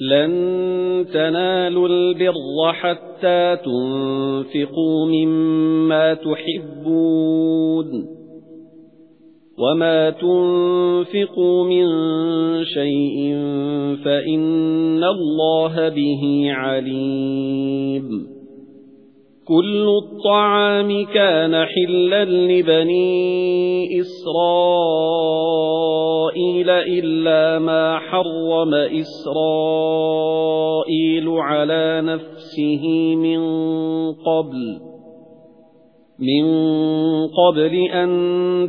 لَن تَنَالُوا الْبِرَّ حَتَّى تُنفِقُوا مِمَّا تُحِبُّونَ وَمَا تُنفِقُوا مِن شَيْءٍ فَإِنَّ اللَّهَ بِهِ عَلِيمٌ كُلُّ الطَّعَامِ كَانَ حِلًّا لِبَنِي إِسْرَائِيلَ إِلَّا مَا حَرَّمَ إِسْرَائِيلُ عَلَى نَفْسِهِ مِنْ قَبْلُ مِنْ قَبْلِ أَنْ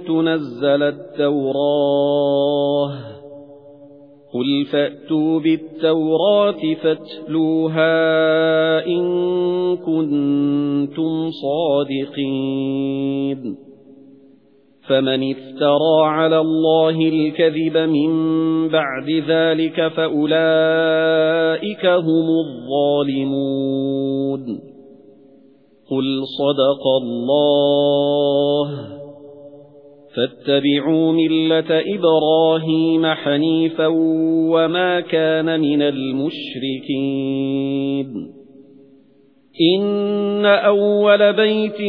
تُنَزَّلَ التَّوْرَاةُ. قُلْ فَأْتُوا بِالتَّوْرَاةِ فَاتْلُوهَا إِن كُنتُمْ صَادِقِينَ. فَمَنِ افْتَرَى عَلَى اللَّهِ الْكَذِبَ مِن بَعْدِ ذَلِكَ فَأُولَئِكَ هُمُ الظَّالِمُونَ. قُلْ صَدَقَ اللَّهُ. فَاتَّبِعُوا مِلَّةَ إِبْرَاهِيمَ حَنِيفًا وَمَا كَانَ مِنَ الْمُشْرِكِينَ. إِنَّ أَوَّلَ بَيْتٍ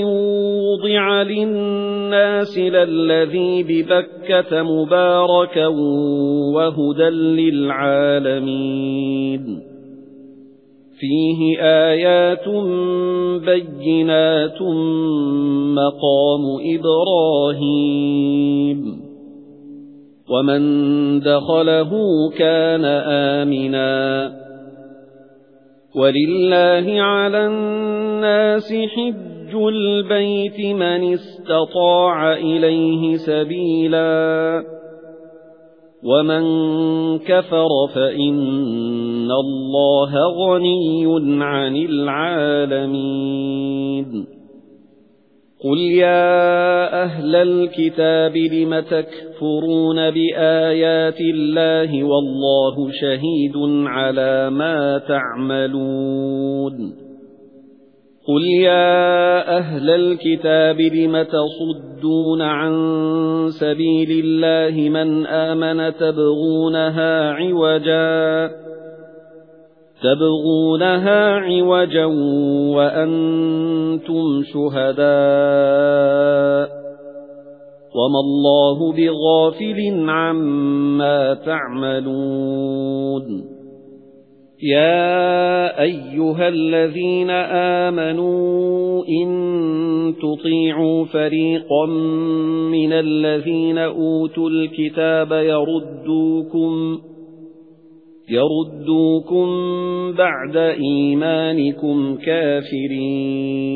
وُضِعَ لِلنَّاسِ لَلَّذِي بِبَكَّةَ مُبَارَكًا وَهُدًى لِلْعَالَمِينَ فِيهِ آيَاتٌ بَيِّنَاتٌ مَقَامُ إِبْرَاهِيمَ وَمَن دَخَلَهُ كَانَ آمِنًا وَلِلَّهِ عَلَى النَّاسِ حِجُّ الْبَيْتِ مَنِ اسْتَطَاعَ إِلَيْهِ سَبِيلًا وَمَن كَفَرَ فَإِنَّ اللَّهَ غَنِيٌّ عَنِ الْعَالَمِينَ قُلْ يَا أَهْلَ الْكِتَابِ لِمَ تَكْفُرُونَ بِآيَاتِ اللَّهِ وَاللَّهُ شَهِيدٌ عَلَى مَا تَعْمَلُونَ قُلْ يَا أَهْلَ الْكِتَابِ لِمَ تَصُدُّونَ عَن سَبِيلِ اللَّهِ مَنْ آمَنَ تَبْغُونَهَا عِوَجًا تَبْغُونَهَا عِوَجًا وَأَنْتُمْ شُهَدَاءُ وَمَا اللَّهُ بِغَافِلٍ عَمَّا تَعْمَلُونَ يَا أَيُّهَا الَّذِينَ آمَنُوا إِن تُطِيعُوا فَرِيقًا مِنَ الَّذِينَ أُوتُوا الْكِتَابَ يَرُدُّوكُمْ يَرُدُّوكُمْ بَعْدَ إِيمَانِكُمْ كَافِرِينَ